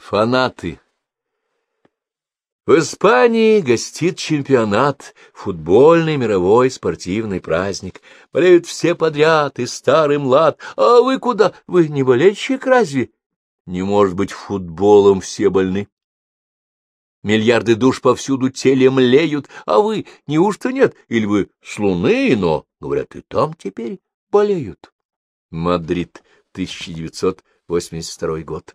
Фанаты В Испании гостит чемпионат, футбольный мировой спортивный праздник. Болеют все подряд, и старый млад. А вы куда? Вы не болельщик разве? Не может быть, футболом все больны. Миллиарды душ повсюду телемлеют, а вы неужто нет? Или вы с луны, но, говорят, и там теперь болеют. Мадрид, 1982 год.